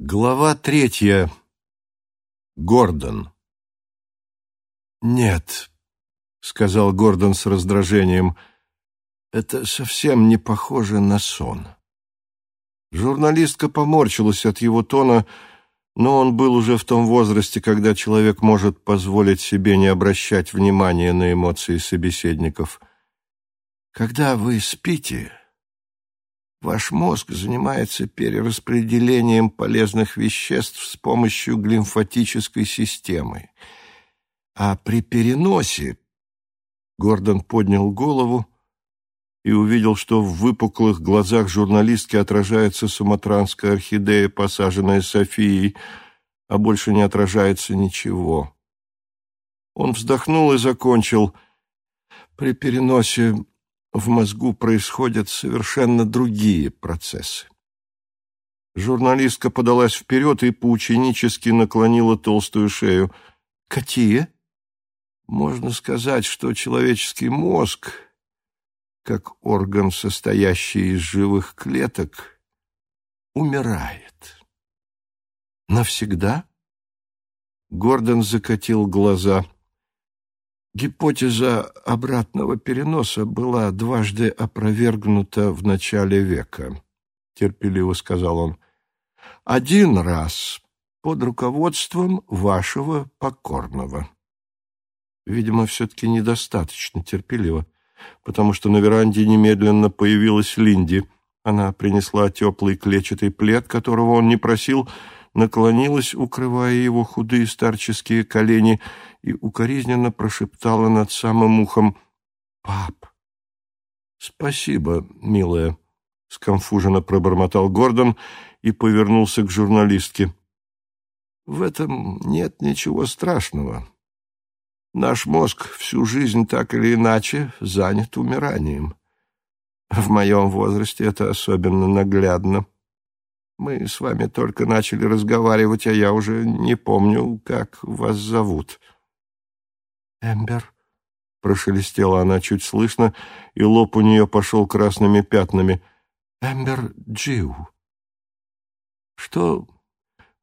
Глава третья. Гордон. «Нет», — сказал Гордон с раздражением, — «это совсем не похоже на сон». Журналистка поморщилась от его тона, но он был уже в том возрасте, когда человек может позволить себе не обращать внимания на эмоции собеседников. «Когда вы спите, Ваш мозг занимается перераспределением полезных веществ с помощью глимфатической системы. А при переносе Гордон поднял голову и увидел, что в выпуклых глазах журналистки отражается суматранская орхидея, посаженная Софией, а больше не отражается ничего. Он вздохнул и закончил. При переносе в мозгу происходят совершенно другие процессы. Журналистка подалась вперед и поученически наклонила толстую шею. «Какие?» «Можно сказать, что человеческий мозг, как орган, состоящий из живых клеток, умирает. Навсегда?» Гордон закатил глаза – Гипотеза обратного переноса была дважды опровергнута в начале века, терпеливо сказал он. Один раз под руководством вашего покорного. Видимо, все-таки недостаточно терпеливо, потому что на веранде немедленно появилась Линди. Она принесла теплый клетчатый плед, которого он не просил, наклонилась, укрывая его худые старческие колени, и укоризненно прошептала над самым ухом «Пап!» «Спасибо, милая», — скомфуженно пробормотал Гордон и повернулся к журналистке. «В этом нет ничего страшного. Наш мозг всю жизнь так или иначе занят умиранием. В моем возрасте это особенно наглядно». Мы с вами только начали разговаривать, а я уже не помню, как вас зовут». «Эмбер», — прошелестела она чуть слышно, и лоб у нее пошел красными пятнами. «Эмбер Джиу». «Что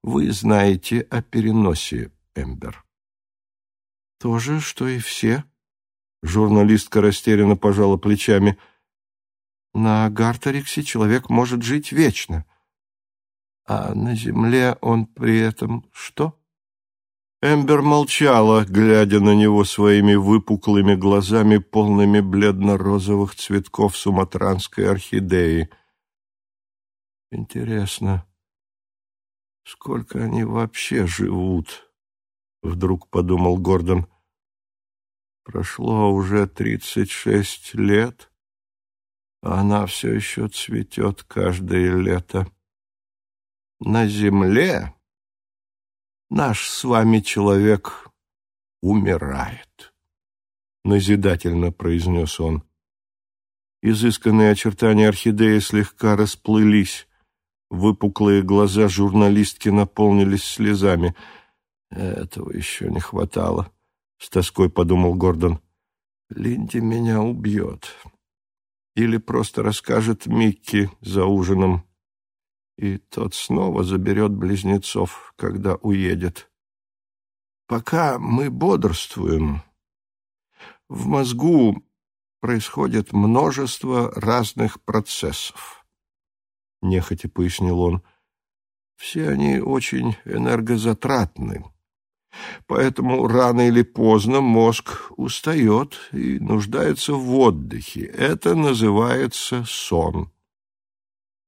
вы знаете о переносе, Эмбер?» «То же, что и все». Журналистка растерянно пожала плечами. «На Гартериксе человек может жить вечно». А на земле он при этом что? Эмбер молчала, глядя на него своими выпуклыми глазами, полными бледно-розовых цветков суматранской орхидеи. Интересно, сколько они вообще живут? Вдруг подумал Гордон. Прошло уже тридцать шесть лет, а она все еще цветет каждое лето. На земле наш с вами человек умирает, назидательно произнес он. Изысканные очертания орхидеи слегка расплылись. Выпуклые глаза журналистки наполнились слезами. Этого еще не хватало, с тоской подумал Гордон. Линди меня убьет. Или просто расскажет Микки за ужином и тот снова заберет близнецов, когда уедет. Пока мы бодрствуем, в мозгу происходит множество разных процессов. Нехотя пояснил он. Все они очень энергозатратны. Поэтому рано или поздно мозг устает и нуждается в отдыхе. Это называется сон.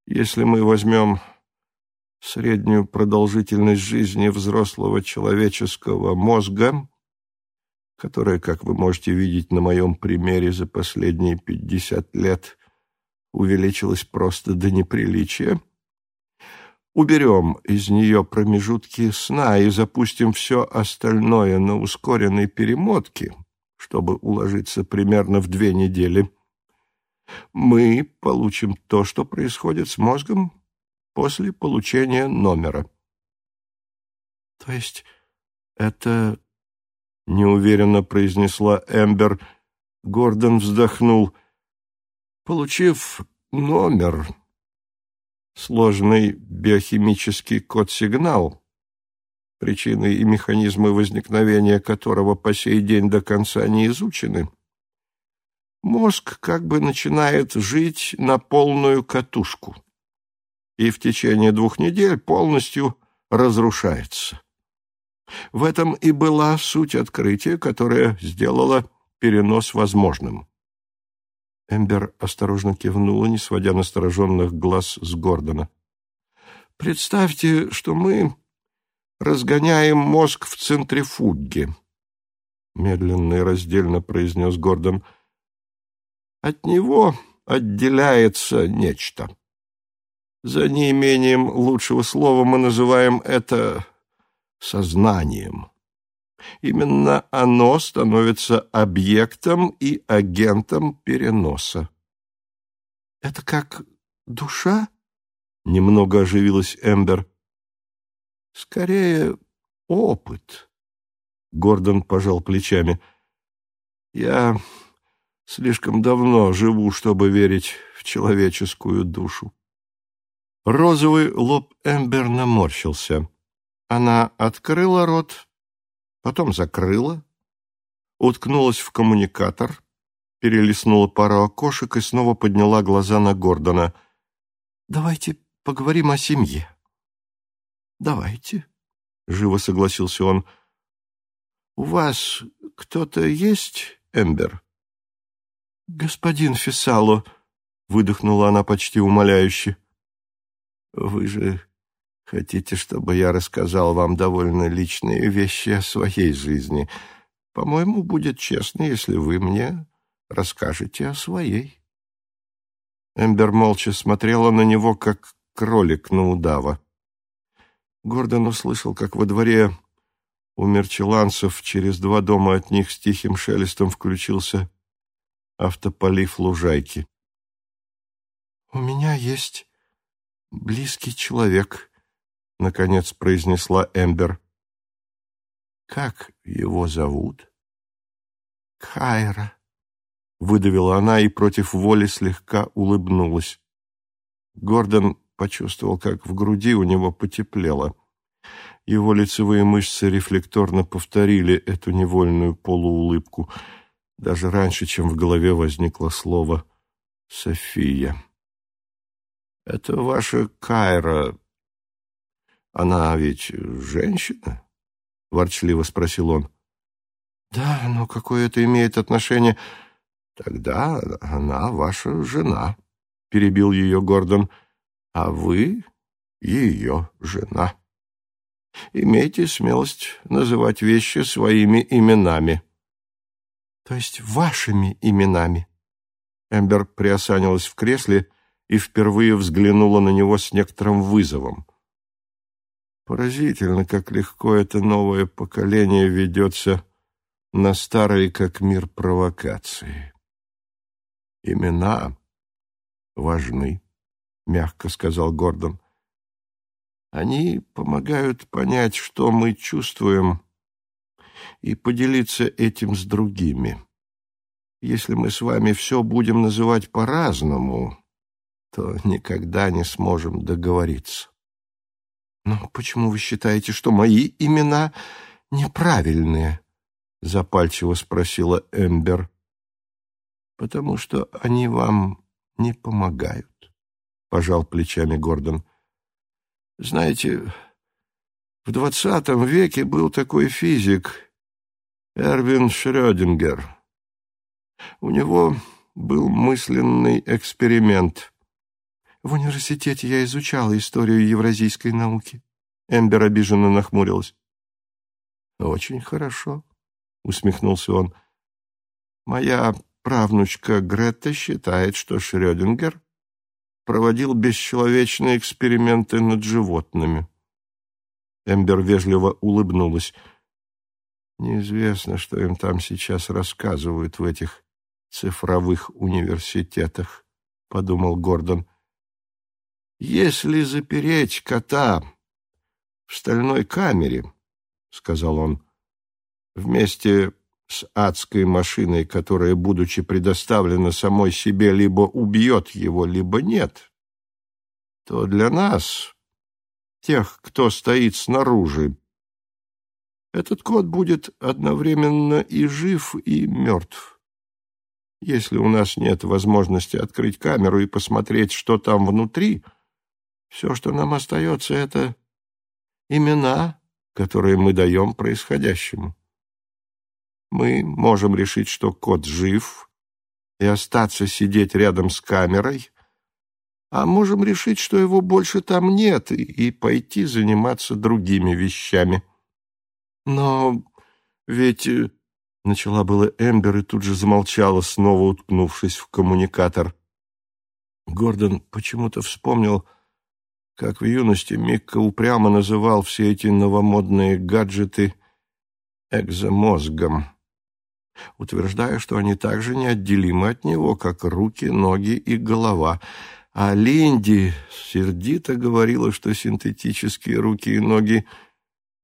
Если мы возьмем среднюю продолжительность жизни взрослого человеческого мозга, которая, как вы можете видеть на моем примере, за последние пятьдесят лет увеличилась просто до неприличия, уберем из нее промежутки сна и запустим все остальное на ускоренной перемотке, чтобы уложиться примерно в две недели – мы получим то, что происходит с мозгом после получения номера. То есть это неуверенно произнесла Эмбер. Гордон вздохнул. Получив номер, сложный биохимический код-сигнал, причины и механизмы возникновения которого по сей день до конца не изучены, мозг как бы начинает жить на полную катушку и в течение двух недель полностью разрушается. В этом и была суть открытия, которое сделало перенос возможным. Эмбер осторожно кивнула, не сводя настороженных глаз с Гордона. «Представьте, что мы разгоняем мозг в центрифуге», — медленно и раздельно произнес Гордон. «От него отделяется нечто. За неимением лучшего слова мы называем это сознанием. Именно оно становится объектом и агентом переноса. «Это как душа?» — немного оживилась Эмбер. «Скорее, опыт», — Гордон пожал плечами. «Я слишком давно живу, чтобы верить в человеческую душу». Розовый лоб Эмбер наморщился. Она открыла рот, потом закрыла, уткнулась в коммуникатор, перелистнула пару окошек и снова подняла глаза на Гордона. «Давайте поговорим о семье». «Давайте», — живо согласился он. «У вас кто-то есть, Эмбер?» «Господин Фисало», — выдохнула она почти умоляюще. «Вы же Хотите, чтобы я рассказал вам довольно личные вещи о своей жизни? По-моему, будет честно, если вы мне расскажете о своей. Эмбер молча смотрела на него, как кролик на удава. Гордон услышал, как во дворе у мерчеланцев через два дома от них с тихим шелестом включился автополив лужайки. «У меня есть близкий человек», — наконец произнесла Эмбер. «Как его зовут?» «Кайра», — выдавила она и против воли слегка улыбнулась. Гордон почувствовал, как в груди у него потеплело. Его лицевые мышцы рефлекторно повторили эту невольную полуулыбку, даже раньше, чем в голове возникло слово «София». «Это ваша Кайра она ведь женщина? — ворчливо спросил он. — Да, но какое это имеет отношение? — Тогда она ваша жена, — перебил ее Гордон, — а вы ее жена. Имейте смелость называть вещи своими именами. — То есть вашими именами? Эмбер приосанилась в кресле и впервые взглянула на него с некоторым вызовом. Поразительно, как легко это новое поколение ведется на старые, как мир, провокации. Имена важны, мягко сказал Гордон. Они помогают понять, что мы чувствуем, и поделиться этим с другими. Если мы с вами все будем называть по-разному, то никогда не сможем договориться. «Но почему вы считаете, что мои имена неправильные?» — запальчиво спросила Эмбер. «Потому что они вам не помогают», — пожал плечами Гордон. «Знаете, в двадцатом веке был такой физик Эрвин Шрёдингер. У него был мысленный эксперимент — в университете я изучала историю евразийской науки. Эмбер обиженно нахмурилась. Очень хорошо, усмехнулся он. Моя правнучка Гретта считает, что Шрёдингер проводил бесчеловечные эксперименты над животными. Эмбер вежливо улыбнулась. Неизвестно, что им там сейчас рассказывают в этих цифровых университетах, подумал Гордон. «Если запереть кота в стальной камере, — сказал он, — вместе с адской машиной, которая, будучи предоставлена самой себе, либо убьет его, либо нет, то для нас, тех, кто стоит снаружи, этот кот будет одновременно и жив, и мертв. Если у нас нет возможности открыть камеру и посмотреть, что там внутри, все, что нам остается, это имена, которые мы даем происходящему. Мы можем решить, что кот жив, и остаться сидеть рядом с камерой, а можем решить, что его больше там нет, и, пойти заниматься другими вещами. Но ведь... Э, начала было Эмбер и тут же замолчала, снова уткнувшись в коммуникатор. Гордон почему-то вспомнил, как в юности Микка упрямо называл все эти новомодные гаджеты экзомозгом, утверждая, что они также неотделимы от него, как руки, ноги и голова — а Линди сердито говорила, что синтетические руки и ноги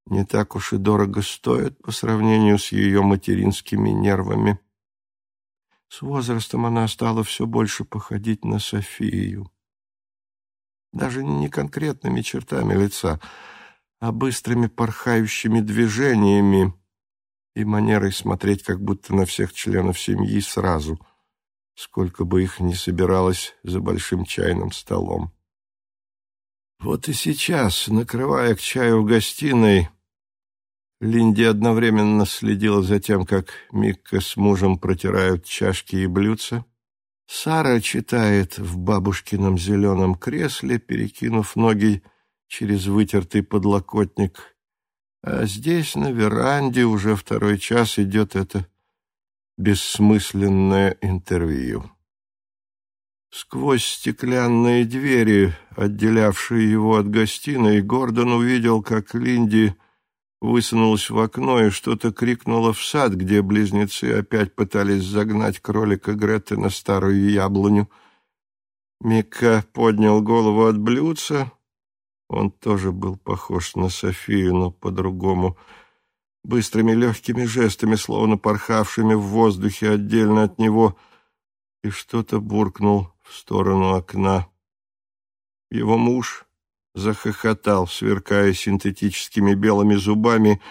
не так уж и дорого стоят по сравнению с ее материнскими нервами. С возрастом она стала все больше походить на Софию. Даже не конкретными чертами лица, а быстрыми порхающими движениями и манерой смотреть как будто на всех членов семьи сразу — сколько бы их ни собиралось за большим чайным столом. Вот и сейчас, накрывая к чаю в гостиной, Линди одновременно следила за тем, как Микка с мужем протирают чашки и блюдца. Сара читает в бабушкином зеленом кресле, перекинув ноги через вытертый подлокотник. А здесь, на веранде, уже второй час идет это бессмысленное интервью. Сквозь стеклянные двери, отделявшие его от гостиной, Гордон увидел, как Линди высунулась в окно и что-то крикнула в сад, где близнецы опять пытались загнать кролика Греты на старую яблоню. Мика поднял голову от блюдца. Он тоже был похож на Софию, но по-другому — быстрыми легкими жестами, словно порхавшими в воздухе отдельно от него, и что-то буркнул в сторону окна. Его муж захохотал, сверкая синтетическими белыми зубами,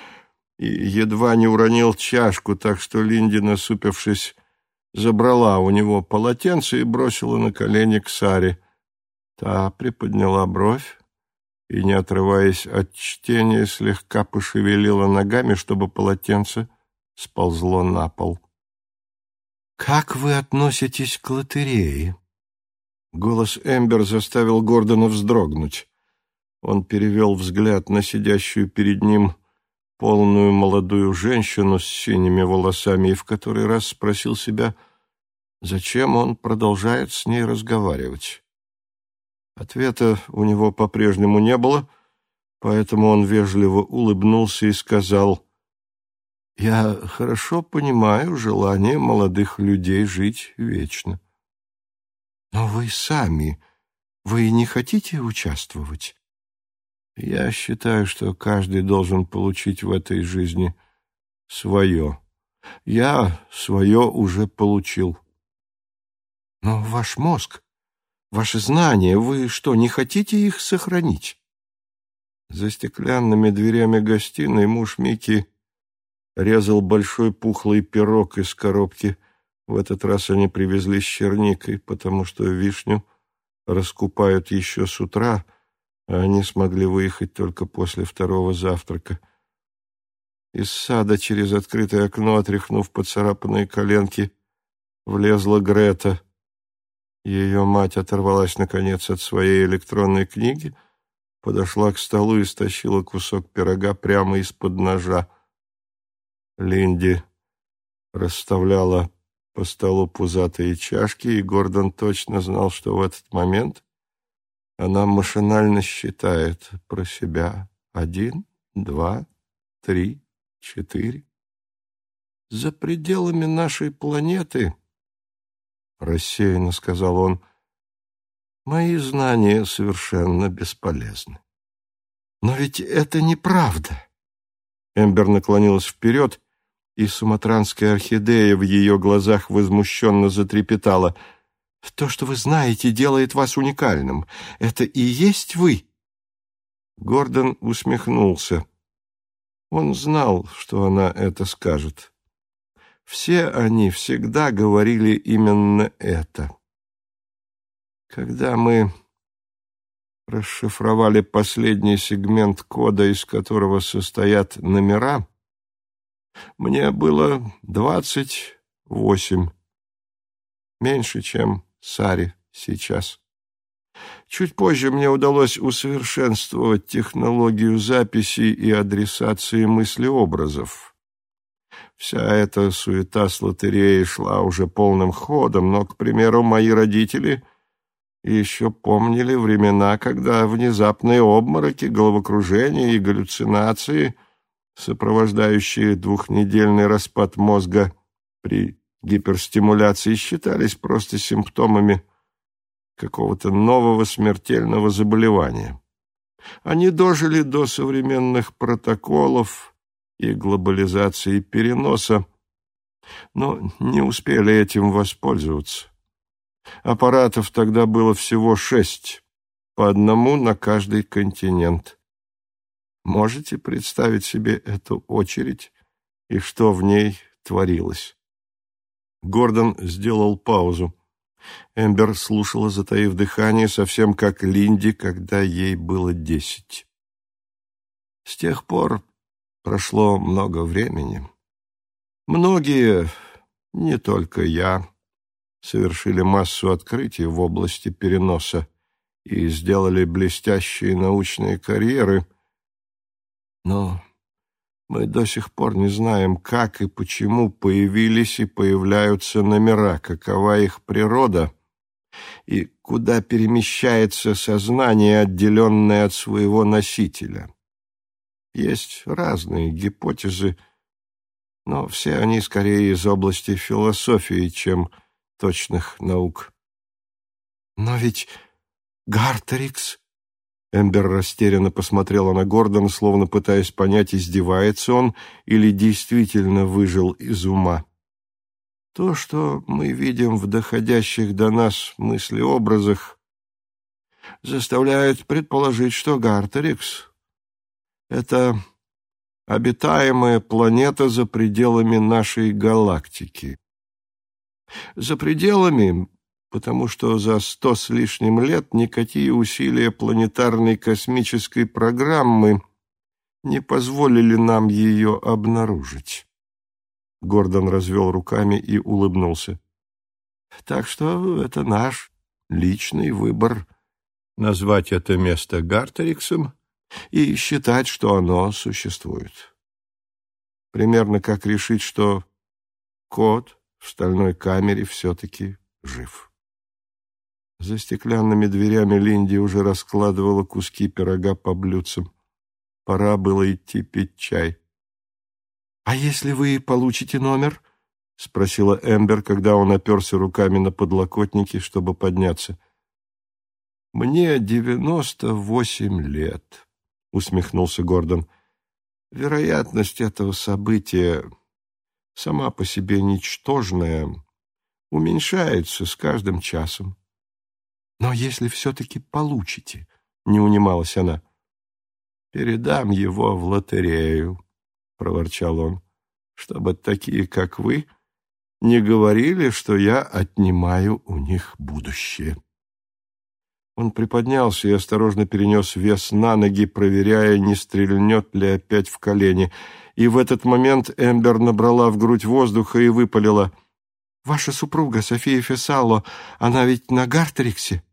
и едва не уронил чашку, так что Линди, насупившись, забрала у него полотенце и бросила на колени к Саре. Та приподняла бровь, и, не отрываясь от чтения, слегка пошевелила ногами, чтобы полотенце сползло на пол. «Как вы относитесь к лотерее?» Голос Эмбер заставил Гордона вздрогнуть. Он перевел взгляд на сидящую перед ним полную молодую женщину с синими волосами и в который раз спросил себя, зачем он продолжает с ней разговаривать. Ответа у него по-прежнему не было, поэтому он вежливо улыбнулся и сказал, «Я хорошо понимаю желание молодых людей жить вечно. Но вы сами, вы не хотите участвовать? Я считаю, что каждый должен получить в этой жизни свое. Я свое уже получил. Но ваш мозг Ваши знания, вы что, не хотите их сохранить? За стеклянными дверями гостиной муж Мики резал большой пухлый пирог из коробки. В этот раз они привезли с черникой, потому что вишню раскупают еще с утра, а они смогли выехать только после второго завтрака. Из сада через открытое окно, отряхнув поцарапанные коленки, влезла Грета — ее мать оторвалась, наконец, от своей электронной книги, подошла к столу и стащила кусок пирога прямо из-под ножа. Линди расставляла по столу пузатые чашки, и Гордон точно знал, что в этот момент она машинально считает про себя один, два, три, четыре. За пределами нашей планеты рассеянно сказал он. Мои знания совершенно бесполезны. Но ведь это неправда. Эмбер наклонилась вперед, и суматранская орхидея в ее глазах возмущенно затрепетала. То, что вы знаете, делает вас уникальным. Это и есть вы?» Гордон усмехнулся. Он знал, что она это скажет. Все они всегда говорили именно это. Когда мы расшифровали последний сегмент кода, из которого состоят номера, мне было двадцать восемь, меньше, чем Саре сейчас. Чуть позже мне удалось усовершенствовать технологию записи и адресации мыслеобразов. Вся эта суета с лотереей шла уже полным ходом, но, к примеру, мои родители еще помнили времена, когда внезапные обмороки, головокружения и галлюцинации, сопровождающие двухнедельный распад мозга при гиперстимуляции, считались просто симптомами какого-то нового смертельного заболевания. Они дожили до современных протоколов и глобализации переноса, но не успели этим воспользоваться. Аппаратов тогда было всего шесть, по одному на каждый континент. Можете представить себе эту очередь и что в ней творилось? Гордон сделал паузу. Эмбер слушала, затаив дыхание, совсем как Линди, когда ей было десять. С тех пор прошло много времени. Многие, не только я, совершили массу открытий в области переноса и сделали блестящие научные карьеры, но мы до сих пор не знаем, как и почему появились и появляются номера, какова их природа и куда перемещается сознание, отделенное от своего носителя. Есть разные гипотезы, но все они скорее из области философии, чем точных наук. Но ведь Гартерикс Эмбер растерянно посмотрела на Гордона, словно пытаясь понять, издевается он или действительно выжил из ума. То, что мы видим в доходящих до нас мыслеобразах, заставляет предположить, что Гартерикс — это обитаемая планета за пределами нашей галактики. За пределами потому что за сто с лишним лет никакие усилия планетарной космической программы не позволили нам ее обнаружить. Гордон развел руками и улыбнулся. Так что это наш личный выбор назвать это место Гартериксом и считать, что оно существует. Примерно как решить, что кот в стальной камере все-таки жив. За стеклянными дверями Линди уже раскладывала куски пирога по блюдцам. Пора было идти пить чай. — А если вы получите номер? — спросила Эмбер, когда он оперся руками на подлокотники, чтобы подняться. — Мне девяносто восемь лет, — усмехнулся Гордон. — Вероятность этого события, сама по себе ничтожная, уменьшается с каждым часом. Но если все-таки получите, — не унималась она. — Передам его в лотерею, — проворчал он, — чтобы такие, как вы, не говорили, что я отнимаю у них будущее. Он приподнялся и осторожно перенес вес на ноги, проверяя, не стрельнет ли опять в колени. И в этот момент Эмбер набрала в грудь воздуха и выпалила. «Ваша супруга, София Фесало, она ведь на Гартриксе?»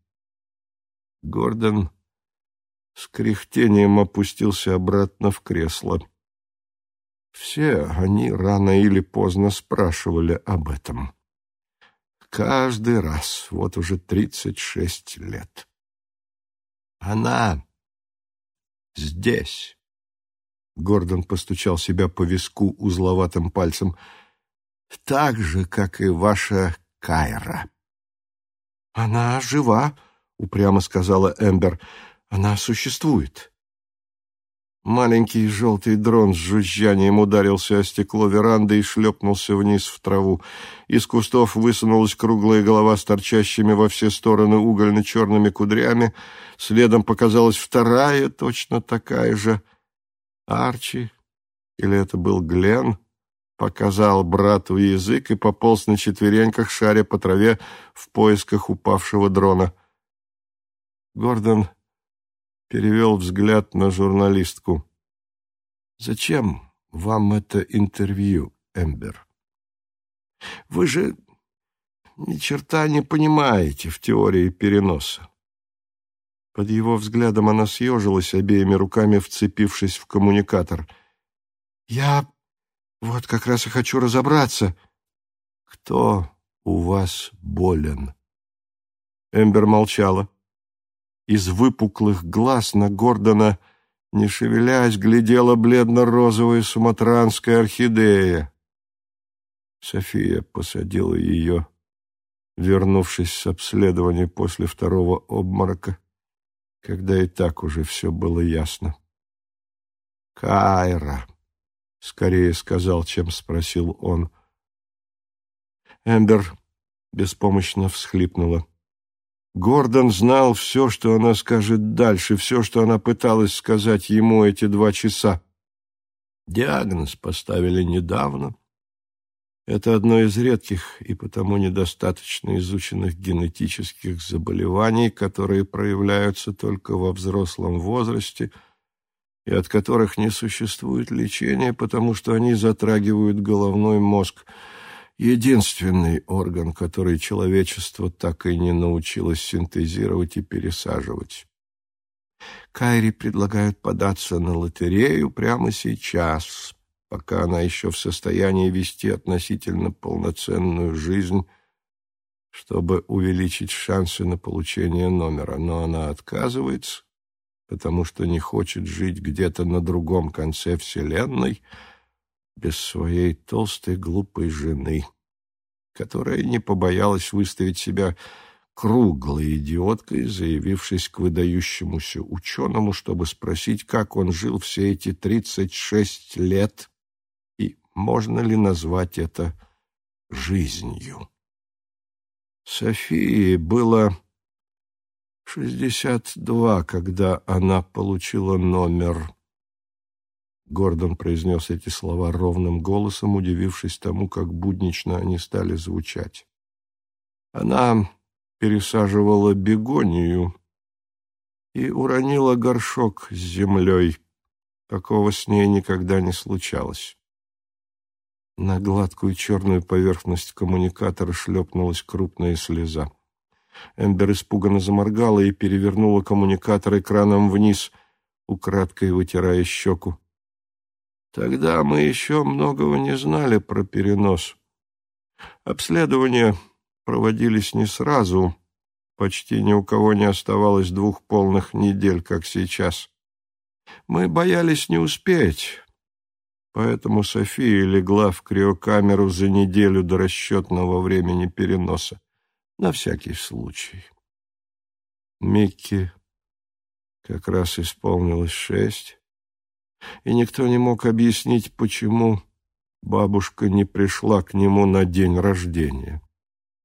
Гордон с кряхтением опустился обратно в кресло. Все они рано или поздно спрашивали об этом. Каждый раз, вот уже тридцать шесть лет. Она здесь. Гордон постучал себя по виску узловатым пальцем. Так же, как и ваша Кайра. Она жива, упрямо сказала Эмбер. Она существует. Маленький желтый дрон с жужжанием ударился о стекло веранды и шлепнулся вниз в траву. Из кустов высунулась круглая голова с торчащими во все стороны угольно-черными кудрями. Следом показалась вторая, точно такая же. Арчи, или это был Глен, показал брату язык и пополз на четвереньках, шаря по траве в поисках упавшего дрона. Гордон перевел взгляд на журналистку. «Зачем вам это интервью, Эмбер? Вы же ни черта не понимаете в теории переноса». Под его взглядом она съежилась, обеими руками вцепившись в коммуникатор. «Я вот как раз и хочу разобраться. Кто у вас болен?» Эмбер молчала. Из выпуклых глаз на Гордона, не шевелясь, глядела бледно-розовая суматранская орхидея. София посадила ее, вернувшись с обследования после второго обморока, когда и так уже все было ясно. «Кайра», — скорее сказал, чем спросил он. Эмбер беспомощно всхлипнула. Гордон знал все, что она скажет дальше, все, что она пыталась сказать ему эти два часа. Диагноз поставили недавно. Это одно из редких и потому недостаточно изученных генетических заболеваний, которые проявляются только во взрослом возрасте и от которых не существует лечения, потому что они затрагивают головной мозг – единственный орган, который человечество так и не научилось синтезировать и пересаживать. Кайри предлагают податься на лотерею прямо сейчас, пока она еще в состоянии вести относительно полноценную жизнь, чтобы увеличить шансы на получение номера, но она отказывается, потому что не хочет жить где-то на другом конце Вселенной — без своей толстой глупой жены, которая не побоялась выставить себя круглой идиоткой, заявившись к выдающемуся ученому, чтобы спросить, как он жил все эти тридцать шесть лет и можно ли назвать это жизнью. Софии было шестьдесят два, когда она получила номер Гордон произнес эти слова ровным голосом, удивившись тому, как буднично они стали звучать. Она пересаживала бегонию и уронила горшок с землей. Такого с ней никогда не случалось. На гладкую черную поверхность коммуникатора шлепнулась крупная слеза. Эмбер испуганно заморгала и перевернула коммуникатор экраном вниз, украдкой вытирая щеку. Тогда мы еще многого не знали про перенос. Обследования проводились не сразу. Почти ни у кого не оставалось двух полных недель, как сейчас. Мы боялись не успеть, поэтому София легла в криокамеру за неделю до расчетного времени переноса. На всякий случай. Микки как раз исполнилось шесть и никто не мог объяснить, почему бабушка не пришла к нему на день рождения.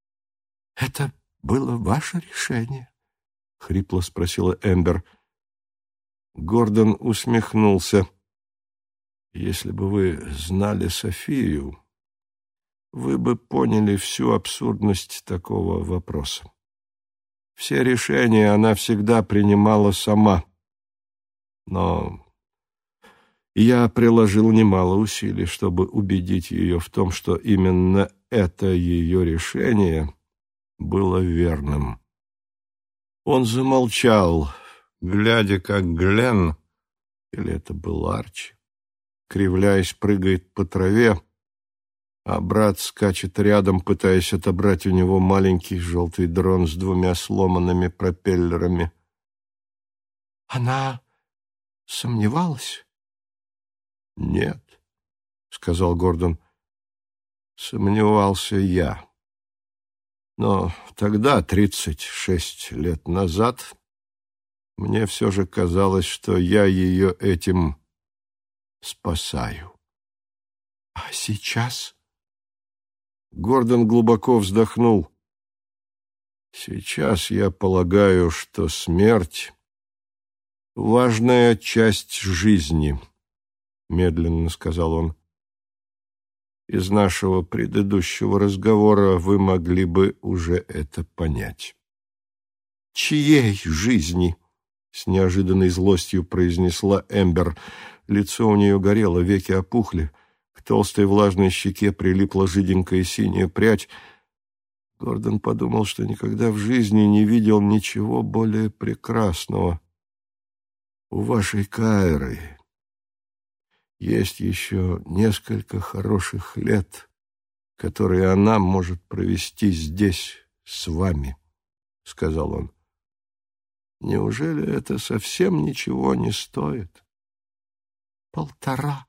— Это было ваше решение? — хрипло спросила Эмбер. Гордон усмехнулся. — Если бы вы знали Софию, вы бы поняли всю абсурдность такого вопроса. Все решения она всегда принимала сама. Но я приложил немало усилий, чтобы убедить ее в том, что именно это ее решение было верным. Он замолчал, глядя, как Глен, или это был Арчи, кривляясь, прыгает по траве, а брат скачет рядом, пытаясь отобрать у него маленький желтый дрон с двумя сломанными пропеллерами. «Она сомневалась?» «Нет», — сказал Гордон, — «сомневался я. Но тогда, тридцать шесть лет назад, мне все же казалось, что я ее этим спасаю. А сейчас? Гордон глубоко вздохнул. Сейчас я полагаю, что смерть — важная часть жизни, — медленно сказал он. Из нашего предыдущего разговора вы могли бы уже это понять. «Чьей жизни?» — с неожиданной злостью произнесла Эмбер. Лицо у нее горело, веки опухли. К толстой влажной щеке прилипла жиденькая синяя прядь, Гордон подумал, что никогда в жизни не видел ничего более прекрасного. У вашей Кайры есть еще несколько хороших лет, которые она может провести здесь с вами, — сказал он. Неужели это совсем ничего не стоит? Полтора.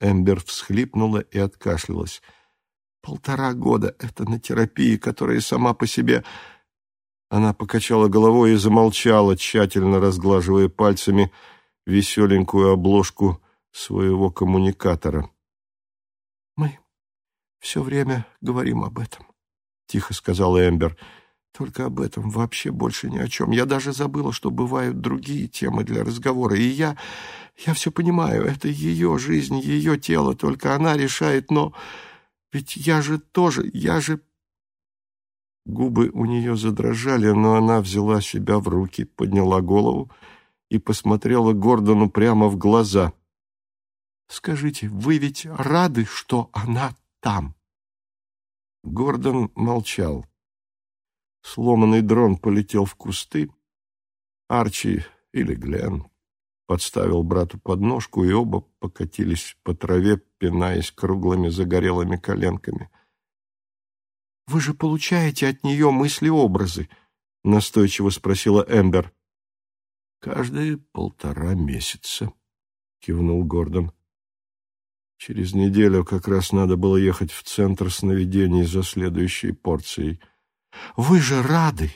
Эмбер всхлипнула и откашлялась. Полтора года это на терапии, которая сама по себе... Она покачала головой и замолчала, тщательно разглаживая пальцами веселенькую обложку своего коммуникатора. «Мы все время говорим об этом», — тихо сказала Эмбер. «Только об этом, вообще больше ни о чем. Я даже забыла, что бывают другие темы для разговора. И я... я все понимаю, это ее жизнь, ее тело, только она решает, но...» Ведь я же тоже, я же...» Губы у нее задрожали, но она взяла себя в руки, подняла голову и посмотрела Гордону прямо в глаза. «Скажите, вы ведь рады, что она там?» Гордон молчал. Сломанный дрон полетел в кусты. Арчи или Глен подставил брату подножку, и оба покатились по траве, пинаясь круглыми загорелыми коленками. — Вы же получаете от нее мысли-образы? — настойчиво спросила Эмбер. — Каждые полтора месяца, — кивнул Гордон. Через неделю как раз надо было ехать в центр сновидений за следующей порцией. — Вы же рады!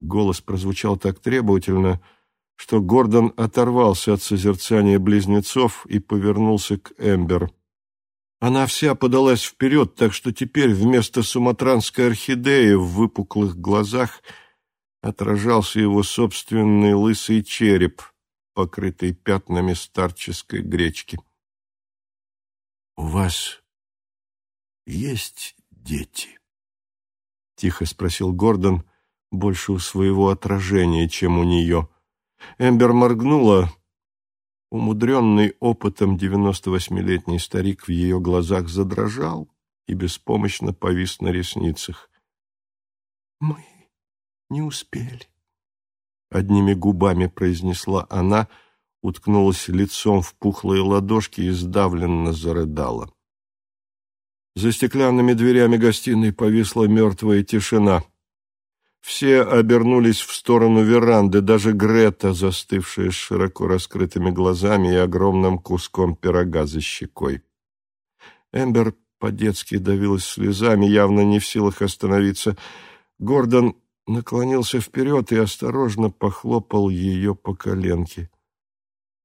Голос прозвучал так требовательно, — что Гордон оторвался от созерцания близнецов и повернулся к Эмбер. Она вся подалась вперед, так что теперь вместо суматранской орхидеи в выпуклых глазах отражался его собственный лысый череп, покрытый пятнами старческой гречки. — У вас есть дети? — тихо спросил Гордон, больше у своего отражения, чем у нее. Эмбер моргнула. Умудренный опытом девяносто восьмилетний старик в ее глазах задрожал и беспомощно повис на ресницах. «Мы не успели», — одними губами произнесла она, уткнулась лицом в пухлые ладошки и сдавленно зарыдала. За стеклянными дверями гостиной повисла мертвая тишина — все обернулись в сторону веранды, даже Грета, застывшая с широко раскрытыми глазами и огромным куском пирога за щекой. Эмбер по-детски давилась слезами, явно не в силах остановиться. Гордон наклонился вперед и осторожно похлопал ее по коленке. —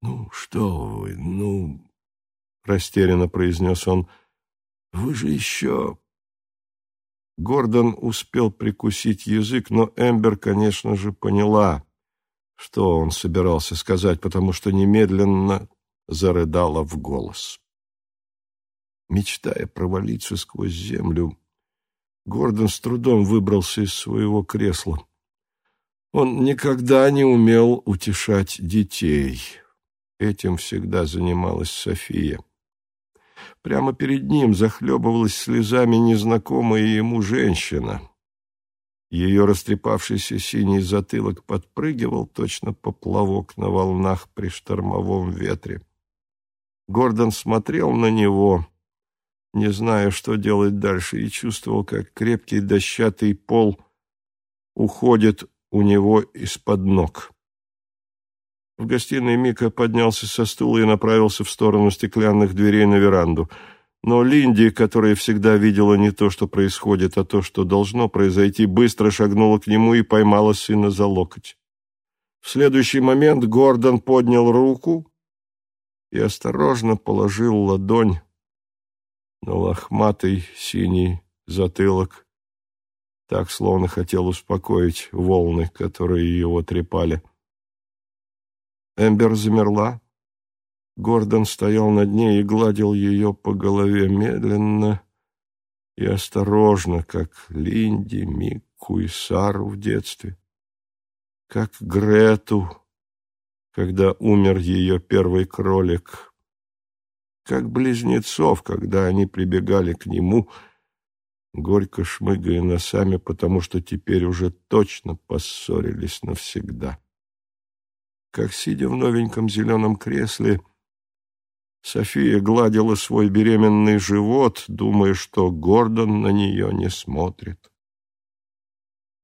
Ну, что вы, ну... — растерянно произнес он. — Вы же еще Гордон успел прикусить язык, но Эмбер, конечно же, поняла, что он собирался сказать, потому что немедленно зарыдала в голос. Мечтая провалиться сквозь землю, Гордон с трудом выбрался из своего кресла. Он никогда не умел утешать детей. Этим всегда занималась София. Прямо перед ним захлебывалась слезами незнакомая ему женщина. Ее растрепавшийся синий затылок подпрыгивал точно поплавок на волнах при штормовом ветре. Гордон смотрел на него, не зная, что делать дальше, и чувствовал, как крепкий дощатый пол уходит у него из-под ног. В гостиной Мика поднялся со стула и направился в сторону стеклянных дверей на веранду. Но Линди, которая всегда видела не то, что происходит, а то, что должно произойти, быстро шагнула к нему и поймала сына за локоть. В следующий момент Гордон поднял руку и осторожно положил ладонь на лохматый синий затылок, так, словно хотел успокоить волны, которые его трепали. Эмбер замерла. Гордон стоял над ней и гладил ее по голове медленно и осторожно, как Линди, Микку и Сару в детстве, как Грету, когда умер ее первый кролик, как близнецов, когда они прибегали к нему, горько шмыгая носами, потому что теперь уже точно поссорились навсегда. Как, сидя в новеньком зеленом кресле, София гладила свой беременный живот, думая, что Гордон на нее не смотрит.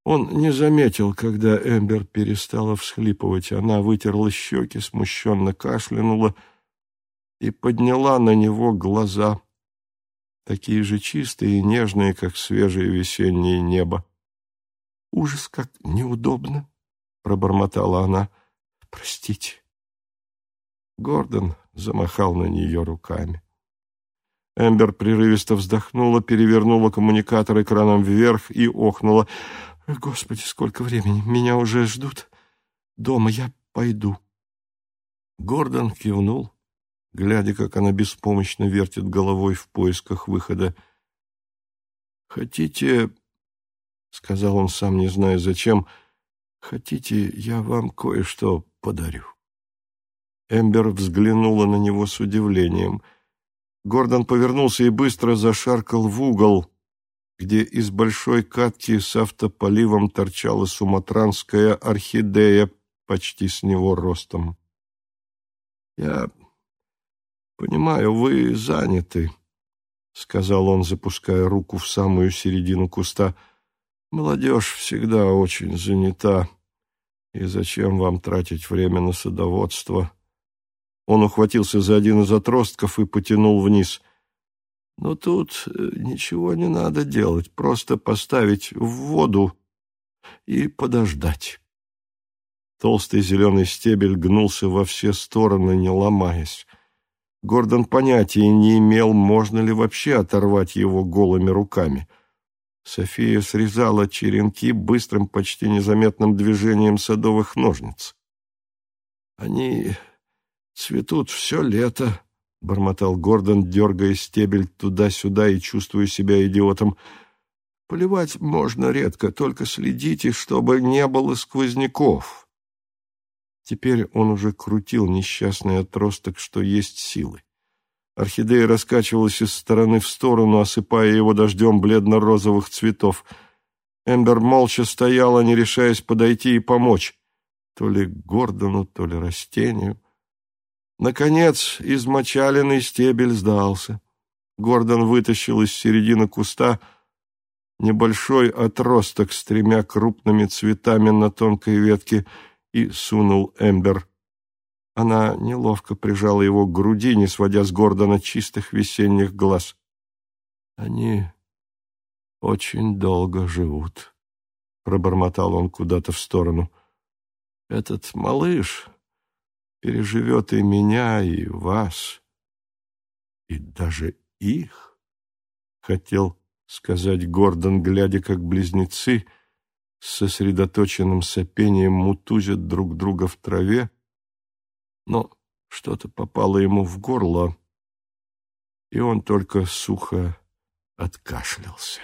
Он не заметил, когда Эмбер перестала всхлипывать. Она вытерла щеки, смущенно кашлянула и подняла на него глаза, такие же чистые и нежные, как свежее весеннее небо. «Ужас, как неудобно!» — пробормотала она. «Простите». Гордон замахал на нее руками. Эмбер прерывисто вздохнула, перевернула коммуникатор экраном вверх и охнула. Господи, сколько времени! Меня уже ждут. Дома я пойду. Гордон кивнул, глядя, как она беспомощно вертит головой в поисках выхода. «Хотите...» — сказал он, сам не зная зачем. «Хотите, я вам кое-что подарю?» Эмбер взглянула на него с удивлением. Гордон повернулся и быстро зашаркал в угол, где из большой катки с автополивом торчала суматранская орхидея почти с него ростом. «Я понимаю, вы заняты», — сказал он, запуская руку в самую середину куста. «Молодежь всегда очень занята, и зачем вам тратить время на садоводство?» Он ухватился за один из отростков и потянул вниз — но тут э, ничего не надо делать, просто поставить в воду и подождать. Толстый зеленый стебель гнулся во все стороны, не ломаясь. Гордон понятия не имел, можно ли вообще оторвать его голыми руками. София срезала черенки быстрым, почти незаметным движением садовых ножниц. «Они цветут все лето», — бормотал Гордон, дергая стебель туда-сюда и чувствуя себя идиотом. «Поливать можно редко, только следите, чтобы не было сквозняков». Теперь он уже крутил несчастный отросток, что есть силы. Орхидея раскачивалась из стороны в сторону, осыпая его дождем бледно-розовых цветов. Эмбер молча стояла, не решаясь подойти и помочь. То ли Гордону, то ли растению. Наконец, измочаленный стебель сдался. Гордон вытащил из середины куста небольшой отросток с тремя крупными цветами на тонкой ветке и сунул Эмбер. Она неловко прижала его к груди, не сводя с Гордона чистых весенних глаз. «Они очень долго живут», — пробормотал он куда-то в сторону. «Этот малыш переживет и меня, и вас, и даже их, хотел сказать Гордон, глядя, как близнецы с сосредоточенным сопением мутузят друг друга в траве, но что-то попало ему в горло, и он только сухо откашлялся.